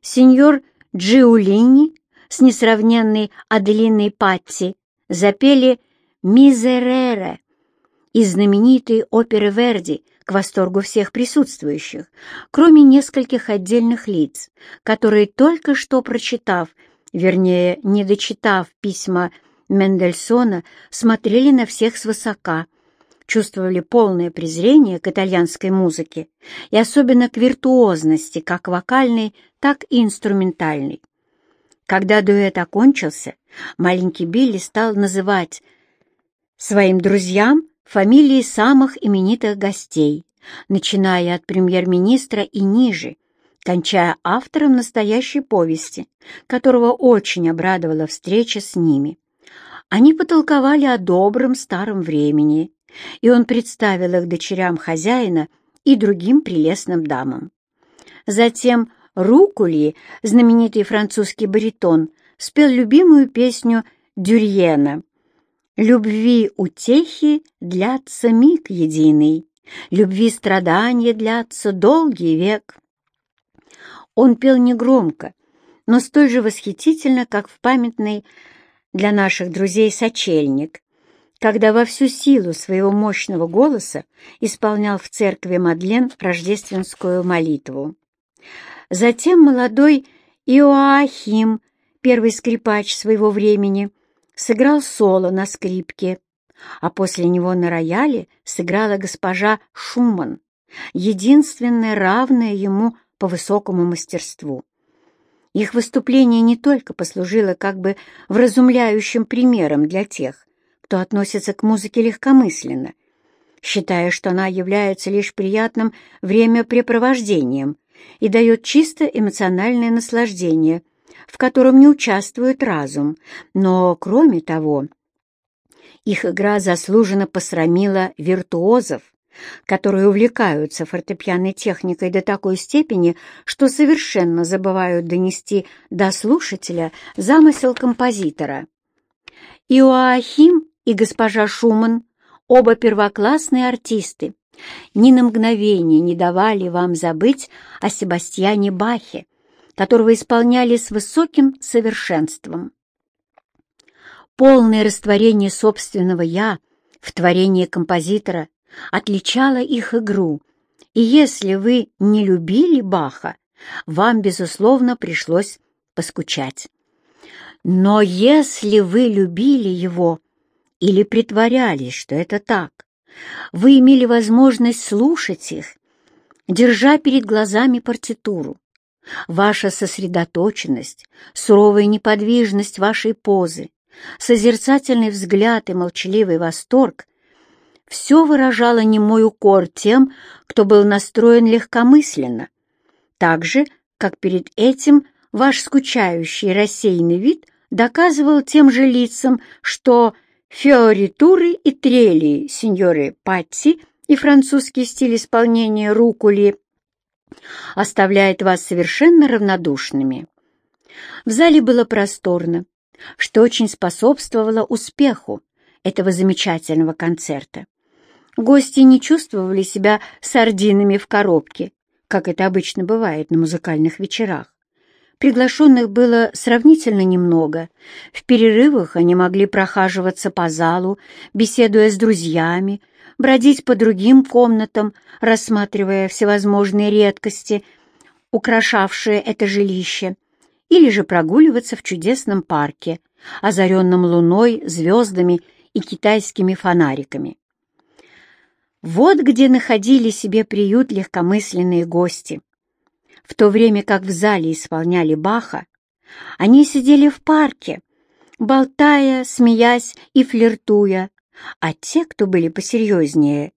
сеньор Джиулини с несравненной Аделиной Патти запели «Мизерере» из знаменитой оперы Верди к восторгу всех присутствующих, кроме нескольких отдельных лиц, которые только что прочитав, вернее, не дочитав письма Мендельсона, смотрели на всех свысока, чувствовали полное презрение к итальянской музыке и особенно к виртуозности, как вокальной, так и инструментальной. Когда дуэт окончился, маленький Билли стал называть своим друзьям фамилии самых именитых гостей, начиная от премьер-министра и ниже, кончая автором настоящей повести, которого очень обрадовала встреча с ними. Они потолковали о добром старом времени, и он представил их дочерям хозяина и другим прелестным дамам. Затем Рукули, знаменитый французский баритон, спел любимую песню Дюрьена «Любви утехи длятся миг единый, любви страдания длятся долгий век». Он пел негромко, но столь же восхитительно, как в памятный для наших друзей сочельник, когда во всю силу своего мощного голоса исполнял в церкви Мадлен рождественскую молитву. Затем молодой Иоахим, первый скрипач своего времени, сыграл соло на скрипке, а после него на рояле сыграла госпожа Шуман, единственная равная ему по высокому мастерству. Их выступление не только послужило как бы вразумляющим примером для тех, кто относится к музыке легкомысленно, считая, что она является лишь приятным времяпрепровождением и дает чисто эмоциональное наслаждение, в котором не участвует разум, но, кроме того, их игра заслуженно посрамила виртуозов, которые увлекаются фортепианной техникой до такой степени, что совершенно забывают донести до слушателя замысел композитора. Иоахим и госпожа Шуман, оба первоклассные артисты, ни на мгновение не давали вам забыть о Себастьяне Бахе, которого исполняли с высоким совершенством. Полное растворение собственного «я» в творении композитора отличало их игру, и если вы не любили Баха, вам, безусловно, пришлось поскучать. Но если вы любили его или притворялись, что это так, вы имели возможность слушать их, держа перед глазами партитуру. Ваша сосредоточенность, суровая неподвижность вашей позы, созерцательный взгляд и молчаливый восторг все выражало немой укор тем, кто был настроен легкомысленно, так же, как перед этим ваш скучающий рассеянный вид доказывал тем же лицам, что фиоритуры и трели сеньоры Патти и французский стиль исполнения рукули оставляет вас совершенно равнодушными. В зале было просторно, что очень способствовало успеху этого замечательного концерта. Гости не чувствовали себя сардинами в коробке, как это обычно бывает на музыкальных вечерах. Приглашенных было сравнительно немного. В перерывах они могли прохаживаться по залу, беседуя с друзьями, бродить по другим комнатам, рассматривая всевозможные редкости, украшавшие это жилище, или же прогуливаться в чудесном парке, озаренном луной, звездами и китайскими фонариками. Вот где находили себе приют легкомысленные гости. В то время как в зале исполняли Баха, они сидели в парке, болтая, смеясь и флиртуя, а те, кто были посерьезнее,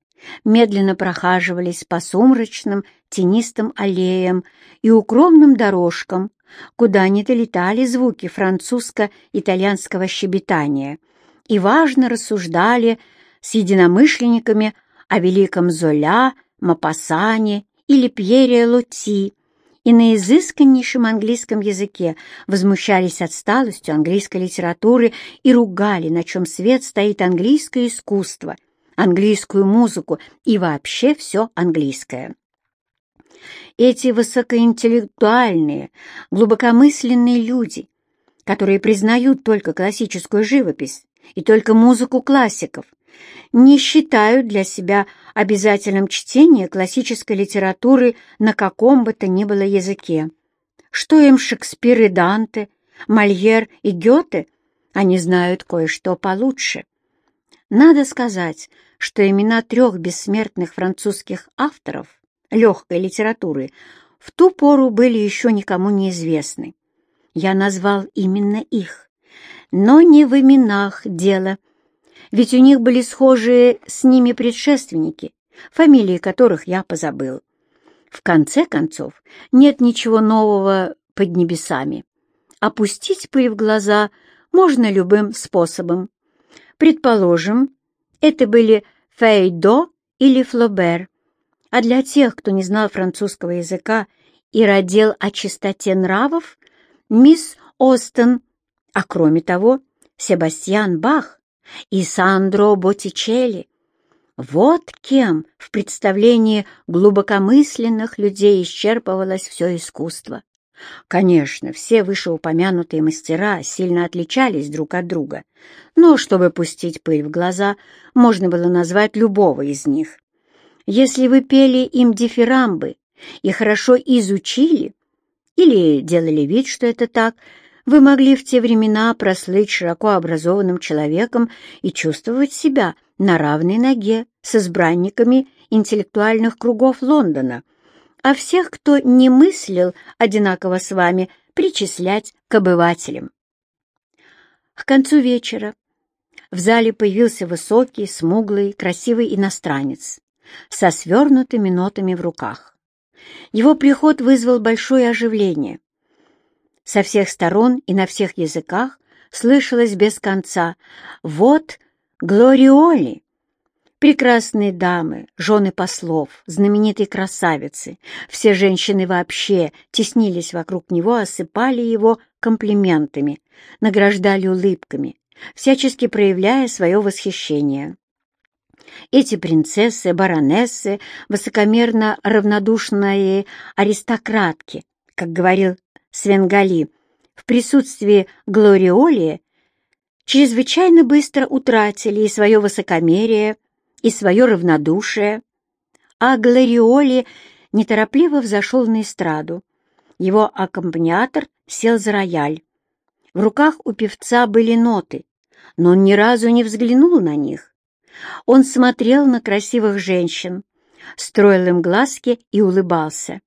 медленно прохаживались по сумрачным, тенистым аллеям и укромным дорожкам, куда не долетали звуки французско-итальянского щебетания, и важно рассуждали с единомышленниками о великом Золя, Мапассане или Пьере Лути, и на изысканнейшем английском языке возмущались отсталостью английской литературы и ругали, на чем свет стоит английское искусство, английскую музыку и вообще все английское. Эти высокоинтеллектуальные, глубокомысленные люди, которые признают только классическую живопись и только музыку классиков, не считают для себя обязательным чтение классической литературы на каком бы то ни было языке. Что им Шекспир и Данте, Мольер и Гёте, они знают кое-что получше. Надо сказать, что имена трех бессмертных французских авторов легкой литературы в ту пору были еще никому неизвестны. Я назвал именно их. Но не в именах дело, ведь у них были схожие с ними предшественники, фамилии которых я позабыл. В конце концов, нет ничего нового под небесами. Опустить пыль в глаза можно любым способом. Предположим, это были Фейдо или Флобер, а для тех, кто не знал французского языка и родил о чистоте нравов, мисс Остен, а кроме того, Себастьян Бах и Сандро Боттичелли. Вот кем в представлении глубокомысленных людей исчерпывалось все искусство. Конечно, все вышеупомянутые мастера сильно отличались друг от друга, но чтобы пустить пыль в глаза, можно было назвать любого из них. Если вы пели им дифирамбы и хорошо изучили, или делали вид, что это так, вы могли в те времена прослыть широко образованным человеком и чувствовать себя на равной ноге с избранниками интеллектуальных кругов Лондона, а всех, кто не мыслил одинаково с вами, причислять к обывателям. К концу вечера в зале появился высокий, смуглый, красивый иностранец со свернутыми нотами в руках. Его приход вызвал большое оживление. Со всех сторон и на всех языках слышалось без конца «Вот Глориоли!» Прекрасные дамы, жены послов, знаменитые красавицы, все женщины вообще теснились вокруг него, осыпали его комплиментами, награждали улыбками, всячески проявляя свое восхищение. Эти принцессы, баронессы, высокомерно равнодушные аристократки, как говорил Свенгали, в присутствии Глориоли чрезвычайно быстро утратили и свое высокомерие, и свое равнодушие, а Глориоли неторопливо взошел на эстраду. Его аккомпаниатор сел за рояль. В руках у певца были ноты, но он ни разу не взглянул на них. Он смотрел на красивых женщин, строил им глазки и улыбался.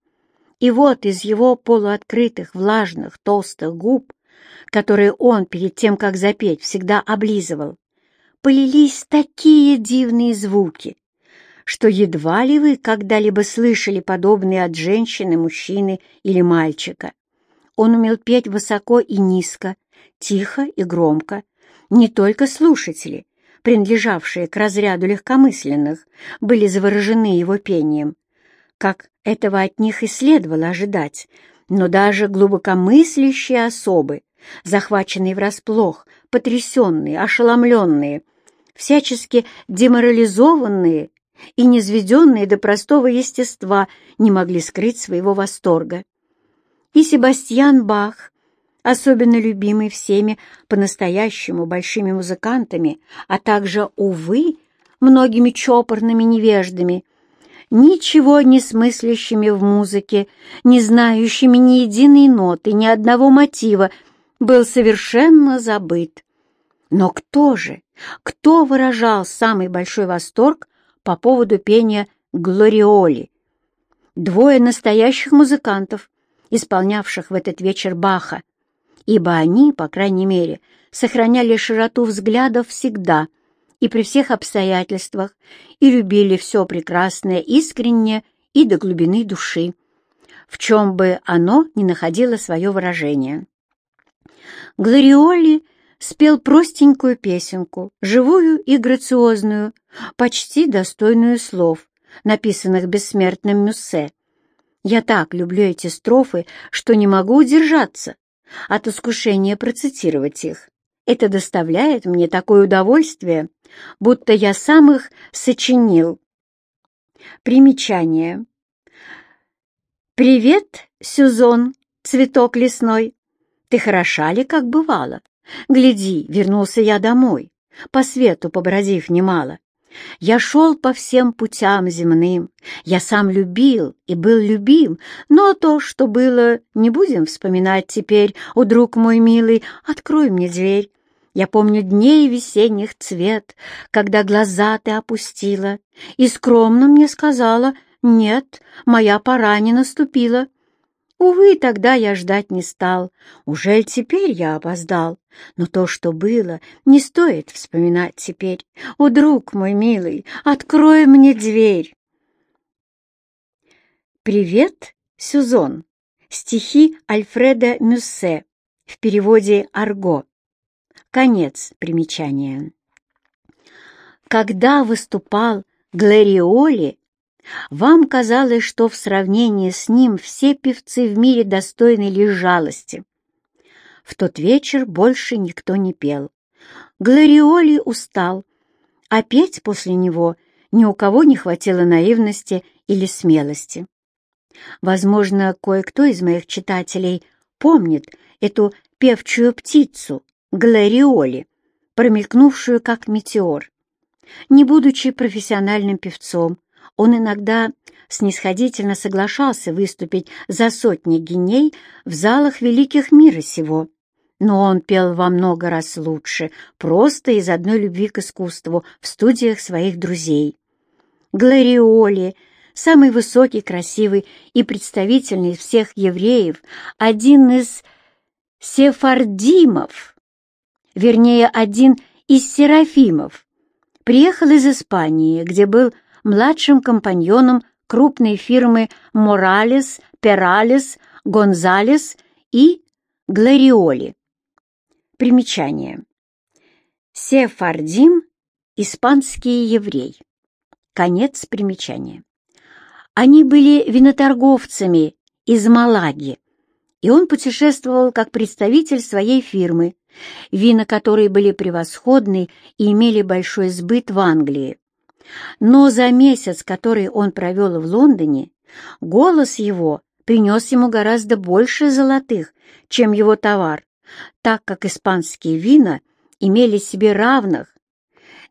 И вот из его полуоткрытых, влажных, толстых губ, которые он перед тем, как запеть, всегда облизывал, полились такие дивные звуки, что едва ли вы когда-либо слышали подобные от женщины, мужчины или мальчика. Он умел петь высоко и низко, тихо и громко. Не только слушатели, принадлежавшие к разряду легкомысленных, были заворожены его пением, как этого от них и следовало ожидать, но даже глубокомыслящие особы, захваченные врасплох, потрясенные, ошеломленные, всячески деморализованные и низведенные до простого естества, не могли скрыть своего восторга. И Себастьян Бах, особенно любимый всеми по-настоящему большими музыкантами, а также, увы, многими чопорными невеждами, ничего не смыслящими в музыке, не знающими ни единой ноты, ни одного мотива, был совершенно забыт. Но кто же, кто выражал самый большой восторг по поводу пения «Глориоли»? Двое настоящих музыкантов, исполнявших в этот вечер Баха, ибо они, по крайней мере, сохраняли широту взглядов всегда и при всех обстоятельствах и любили все прекрасное искренне и до глубины души, в чем бы оно ни находило свое выражение. Глориоли спел простенькую песенку, живую и грациозную, почти достойную слов, написанных бессмертным Мюссе. Я так люблю эти строфы, что не могу удержаться от искушения процитировать их. Это доставляет мне такое удовольствие, будто я сам их сочинил. Примечание. «Привет, Сюзон, цветок лесной! Ты хороша ли, как бывало? Гляди, вернулся я домой, по свету побродив немало. Я шел по всем путям земным, я сам любил и был любим, но то, что было, не будем вспоминать теперь. О, друг мой милый, открой мне дверь. Я помню дней весенних цвет, когда глаза ты опустила, и скромно мне сказала — нет, моя пора не наступила. Увы, тогда я ждать не стал. Ужель теперь я опоздал? Но то, что было, не стоит вспоминать теперь. О, друг мой милый, открой мне дверь. Привет, Сюзон. Стихи Альфреда Мюссе в переводе Арго. Конец примечания. Когда выступал Глэриоли, вам казалось, что в сравнении с ним все певцы в мире достойны лишь жалости. В тот вечер больше никто не пел. Глориоли устал, а петь после него ни у кого не хватило наивности или смелости. Возможно, кое-кто из моих читателей помнит эту певчую птицу, Глориоли, промелькнувшую как метеор. Не будучи профессиональным певцом, он иногда снисходительно соглашался выступить за сотни геней в залах великих мира сего. Но он пел во много раз лучше, просто из одной любви к искусству в студиях своих друзей. Глориоли, самый высокий, красивый и представительный из всех евреев, один из сефардимов, вернее, один из серафимов, приехал из Испании, где был младшим компаньоном крупной фирмы Моралес, Пералес, Гонзалес и Глориоли. Примечание. Сефардим – испанский еврей. Конец примечания. Они были виноторговцами из Малаги, и он путешествовал как представитель своей фирмы, вина которой были превосходны и имели большой сбыт в Англии. Но за месяц, который он провел в Лондоне, голос его принес ему гораздо больше золотых, чем его товар, так как испанские вина имели себе равных.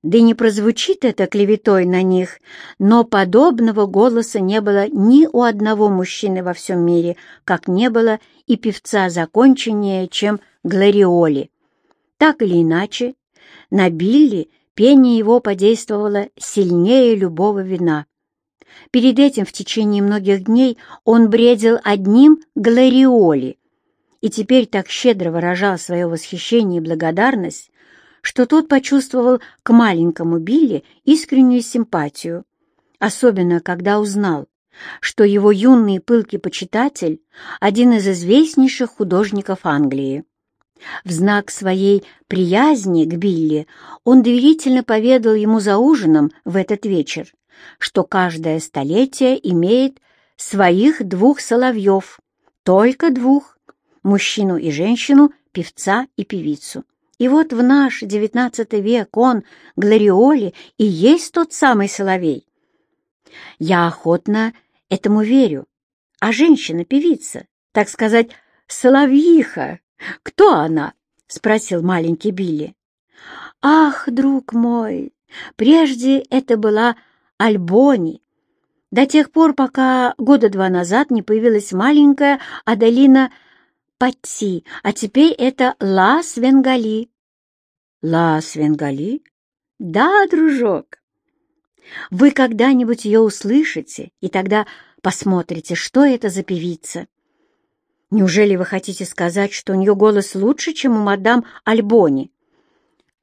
Да не прозвучит это клеветой на них, но подобного голоса не было ни у одного мужчины во всем мире, как не было и певца законченнее, чем Глориоли. Так или иначе, на Билли Пение его подействовало сильнее любого вина. Перед этим в течение многих дней он бредил одним глориоли и теперь так щедро выражал свое восхищение и благодарность, что тот почувствовал к маленькому Билли искреннюю симпатию, особенно когда узнал, что его юный пылкий почитатель — один из известнейших художников Англии. В знак своей приязни к Билли он доверительно поведал ему за ужином в этот вечер, что каждое столетие имеет своих двух соловьев, только двух, мужчину и женщину, певца и певицу. И вот в наш девятнадцатый век он, Глориоли, и есть тот самый соловей. Я охотно этому верю, а женщина-певица, так сказать, соловьиха, «Кто она?» — спросил маленький Билли. «Ах, друг мой, прежде это была Альбони, до тех пор, пока года два назад не появилась маленькая Адалина Патти, а теперь это Ла Свенгали». «Ла Свенгали?» «Да, дружок. Вы когда-нибудь ее услышите, и тогда посмотрите, что это за певица. Неужели вы хотите сказать, что у нее голос лучше, чем у мадам Альбони?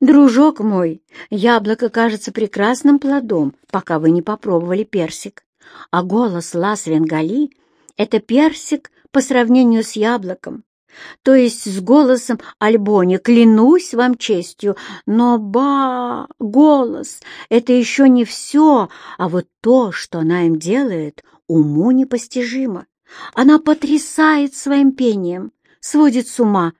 Дружок мой, яблоко кажется прекрасным плодом, пока вы не попробовали персик. А голос Лас Венгали — это персик по сравнению с яблоком. То есть с голосом Альбони, клянусь вам честью, но ба, голос — это еще не все, а вот то, что она им делает, уму непостижимо. Она потрясает своим пением, сводит с ума,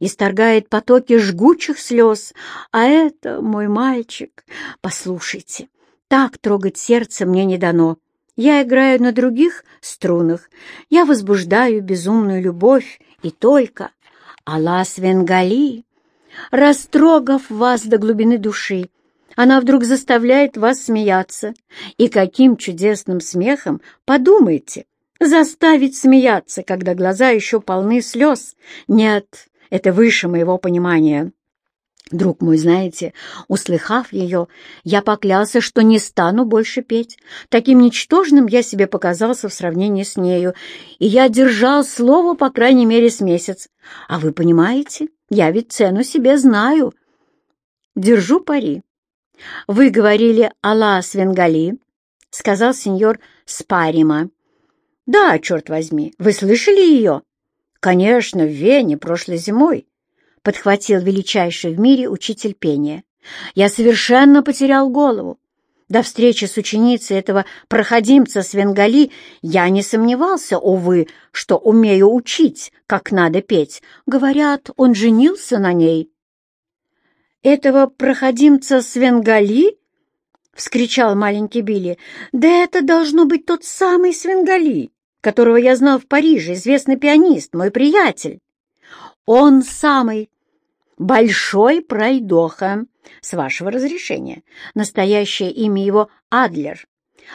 исторгает потоки жгучих слез. А это, мой мальчик, послушайте, так трогать сердце мне не дано. Я играю на других струнах, я возбуждаю безумную любовь и только. Алла Свенгали, растрогав вас до глубины души, она вдруг заставляет вас смеяться. И каким чудесным смехом, подумайте, заставить смеяться, когда глаза еще полны слез. Нет, это выше моего понимания. Друг мой, знаете, услыхав ее, я поклялся, что не стану больше петь. Таким ничтожным я себе показался в сравнении с нею, и я держал слово, по крайней мере, с месяц. А вы понимаете, я ведь цену себе знаю. Держу пари. Вы говорили Алла Свенгали, — сказал сеньор Спарима. Да, черт возьми, вы слышали ее? Конечно, в Вене прошлой зимой подхватил величайший в мире учитель пения. Я совершенно потерял голову. До встречи с ученицей этого проходимца с Венгали я не сомневался, увы, что умею учить, как надо петь. Говорят, он женился на ней. «Этого проходимца с Венгали?» — вскричал маленький Билли. «Да это должно быть тот самый Свенгали, которого я знал в Париже, известный пианист, мой приятель». «Он самый Большой пройдоха, с вашего разрешения. Настоящее имя его Адлер.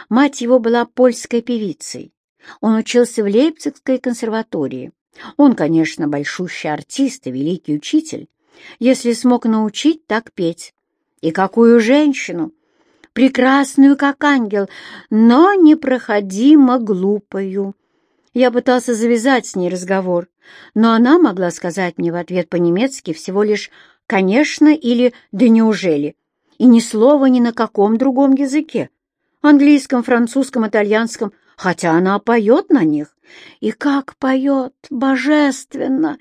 Мать его была польской певицей. Он учился в Лейпцигской консерватории. Он, конечно, большущий артист и великий учитель, если смог научить так петь. И какую женщину! Прекрасную, как ангел, но непроходимо глупую. Я пытался завязать с ней разговор, но она могла сказать мне в ответ по-немецки всего лишь «конечно» или «да неужели», и ни слова ни на каком другом языке, английском, французском, итальянском, хотя она поет на них. И как поет, божественно!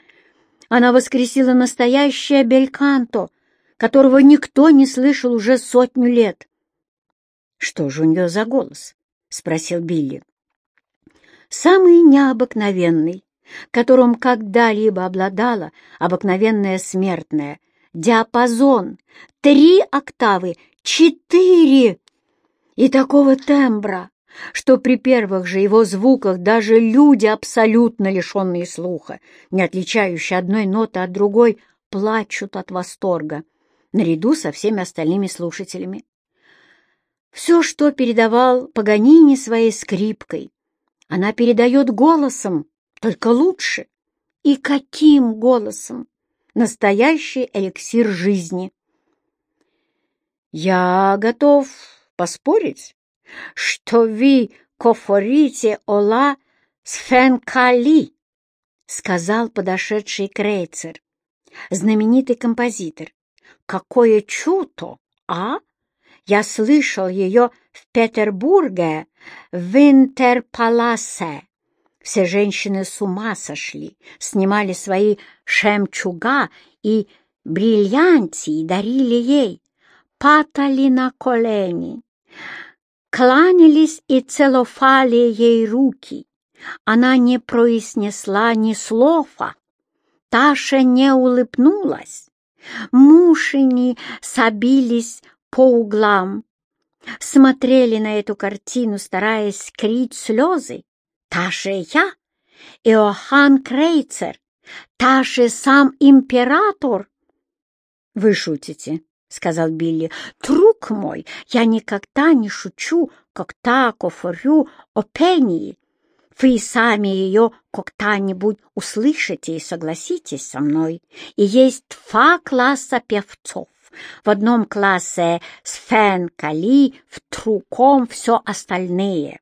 Она воскресила настоящее бельканто, которого никто не слышал уже сотню лет. «Что же у нее за голос?» — спросил Билли. «Самый необыкновенный, которым когда-либо обладала обыкновенная смертная. Диапазон — три октавы, четыре! И такого тембра, что при первых же его звуках даже люди, абсолютно лишенные слуха, не отличающие одной ноты от другой, плачут от восторга, наряду со всеми остальными слушателями. Все, что передавал Паганини своей скрипкой, она передает голосом, только лучше. И каким голосом? Настоящий эликсир жизни. Я готов поспорить, что вы кофорите ола сфенкали, сказал подошедший Крейцер, знаменитый композитор. Какое чудо, а? Я слышал ее в Петербурге, в Винтерпаласе. Все женщины с ума сошли, снимали свои шемчуга и бриллианти и дарили ей, падали на колени, кланялись и целофали ей руки. Она не произнесла ни слова, Таша не улыбнулась, мушени собились по углам, смотрели на эту картину, стараясь скрыть слезы, Та же я, Иоанн Крейцер, та же сам император. — Вы шутите, — сказал Билли. — Друг мой, я никогда не шучу, когда говорю о пении. Вы сами ее когда-нибудь услышите и согласитесь со мной. И есть два класса певцов. В одном классе Сфен Кали, в другом все остальные.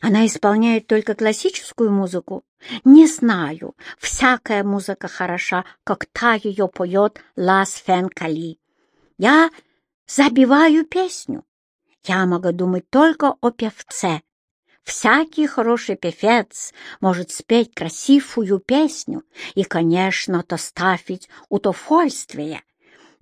Она исполняет только классическую музыку? Не знаю. Всякая музыка хороша, как та ее поет Лас Фен Кали. Я забиваю песню. Я могу думать только о певце. Всякий хороший певец может спеть красивую песню и, конечно, доставить удовольствие.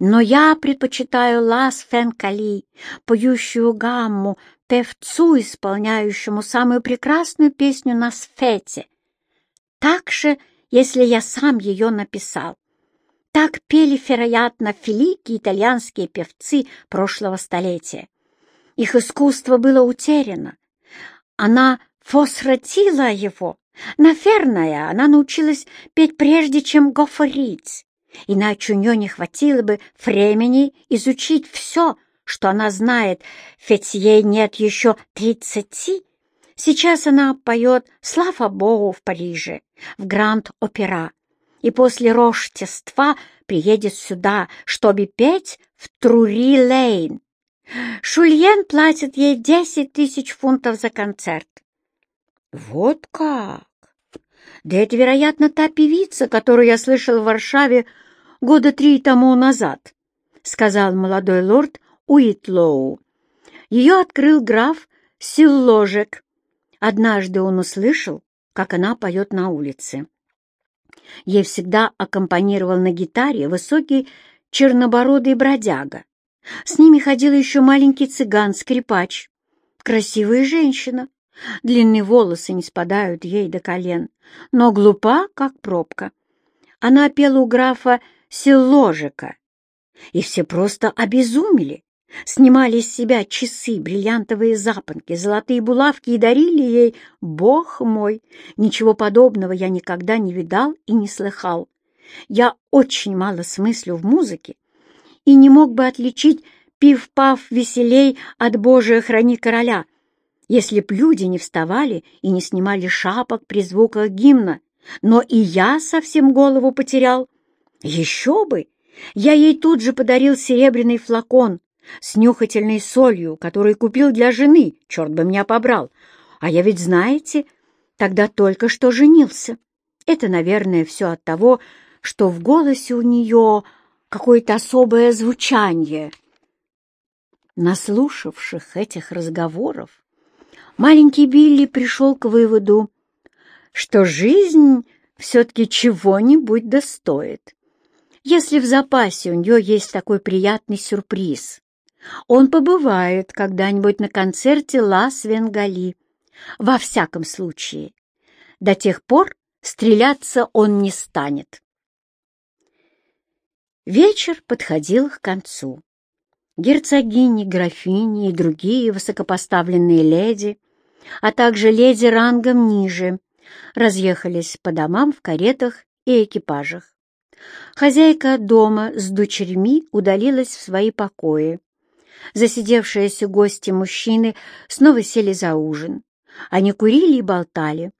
Но я предпочитаю Лас Фен Кали, поющую гамму певцу, исполняющему самую прекрасную песню на свете. Так же, если я сам ее написал. Так пели, вероятно, великие итальянские певцы прошлого столетия. Их искусство было утеряно, Она фосратила его. Наверное, она научилась петь прежде, чем говорить. Иначе у нее не хватило бы времени изучить все, что она знает, ведь ей нет еще тридцати. Сейчас она поет «Слава Богу» в Париже, в Гранд-Опера, и после Рождества приедет сюда, чтобы петь в Трури-Лейн. Шульен платит ей десять тысяч фунтов за концерт. Вот как! Да это, вероятно, та певица, которую я слышал в Варшаве года три тому назад, — сказал молодой лорд Уитлоу. Ее открыл граф Силложек. Однажды он услышал, как она поет на улице. Ей всегда аккомпанировал на гитаре высокий чернобородый бродяга. С ними ходил еще маленький цыган-скрипач. Красивая женщина. Длинные волосы не спадают ей до колен, но глупа, как пробка. Она пела у графа Селожика, и все просто обезумели. Снимали с себя часы, бриллиантовые запонки, золотые булавки и дарили ей, бог мой, ничего подобного я никогда не видал и не слыхал. Я очень мало смыслю в музыке и не мог бы отличить пив-пав веселей от Божия храни короля, если б люди не вставали и не снимали шапок при звуках гимна. Но и я совсем голову потерял. Еще бы! Я ей тут же подарил серебряный флакон с нюхательной солью, который купил для жены, черт бы меня побрал. А я ведь, знаете, тогда только что женился. Это, наверное, все от того, что в голосе у нее какое-то особое звучание. Наслушавших этих разговоров, маленький Билли пришел к выводу, что жизнь все-таки чего-нибудь достоит. Если в запасе у нее есть такой приятный сюрприз, он побывает когда-нибудь на концерте Ла Свенгали. Во всяком случае, до тех пор стреляться он не станет. Вечер подходил к концу. Герцогини, графини и другие высокопоставленные леди, а также леди рангом ниже, разъехались по домам в каретах и экипажах. Хозяйка дома с дочерьми удалилась в свои покои. Засидевшиеся гости мужчины снова сели за ужин. Они курили и болтали,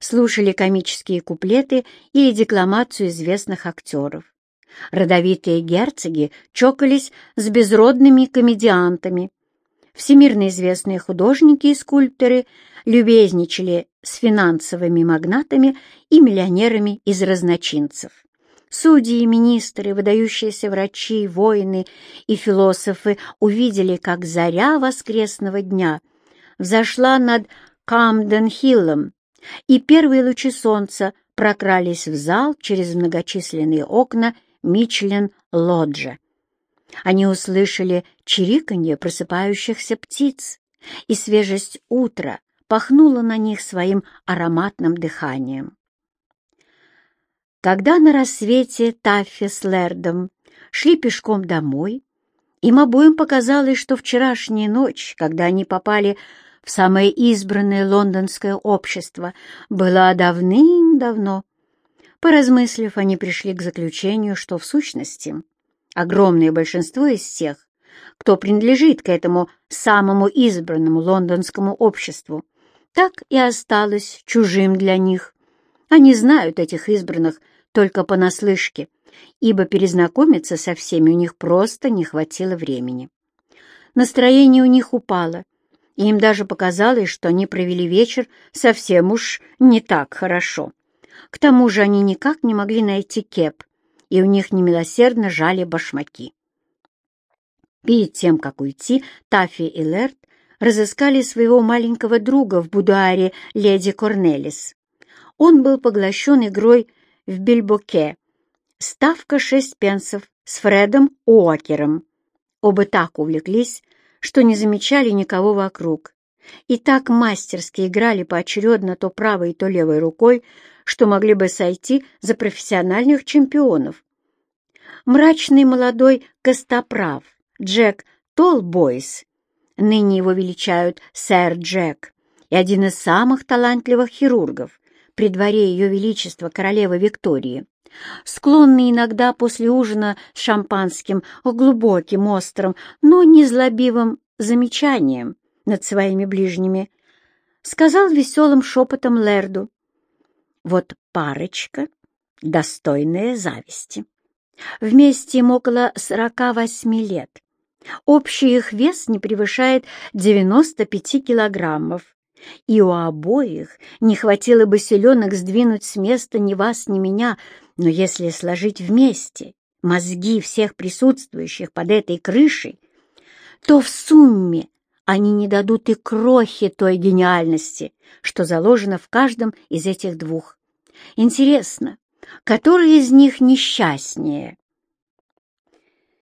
слушали комические куплеты или декламацию известных актеров. Родовитые герцоги чокались с безродными комедиантами. Всемирно известные художники и скульпторы любезничали с финансовыми магнатами и миллионерами из разночинцев. Судьи, министры, выдающиеся врачи, воины и философы увидели, как заря воскресного дня взошла над Камден-Хиллом, и первые лучи солнца прокрались в зал через многочисленные окна Мичлен-Лоджа. Они услышали чириканье просыпающихся птиц, и свежесть утра пахнула на них своим ароматным дыханием. Когда на рассвете Таффи с Лердом шли пешком домой, им обоим показалось, что вчерашняя ночь, когда они попали в самое избранное лондонское общество, была давным-давно. Поразмыслив, они пришли к заключению, что в сущности огромное большинство из тех, кто принадлежит к этому самому избранному лондонскому обществу, так и осталось чужим для них. Они знают этих избранных только понаслышке, ибо перезнакомиться со всеми у них просто не хватило времени. Настроение у них упало, и им даже показалось, что они провели вечер совсем уж не так хорошо. К тому же они никак не могли найти кеп, и у них немилосердно жали башмаки. Перед тем, как уйти, Таффи и Лерт разыскали своего маленького друга в будуаре леди Корнелис. Он был поглощен игрой в Бильбоке. Ставка шесть пенсов с Фредом Уокером. Оба так увлеклись, что не замечали никого вокруг. И так мастерски играли поочередно то правой, то левой рукой, что могли бы сойти за профессиональных чемпионов. Мрачный молодой костоправ Джек Толбойс, ныне его величают сэр Джек, и один из самых талантливых хирургов при дворе Ее Величества королевы Виктории, склонный иногда после ужина с шампанским глубоким, острым, но не злобивым замечанием над своими ближними, сказал веселым шепотом Лерду, «Вот парочка, достойная зависти. Вместе им около сорока восьми лет. Общий их вес не превышает 95 килограммов, и у обоих не хватило бы селенок сдвинуть с места ни вас, ни меня, но если сложить вместе мозги всех присутствующих под этой крышей, то в сумме они не дадут и крохи той гениальности, что заложено в каждом из этих двух. Интересно, который из них несчастнее?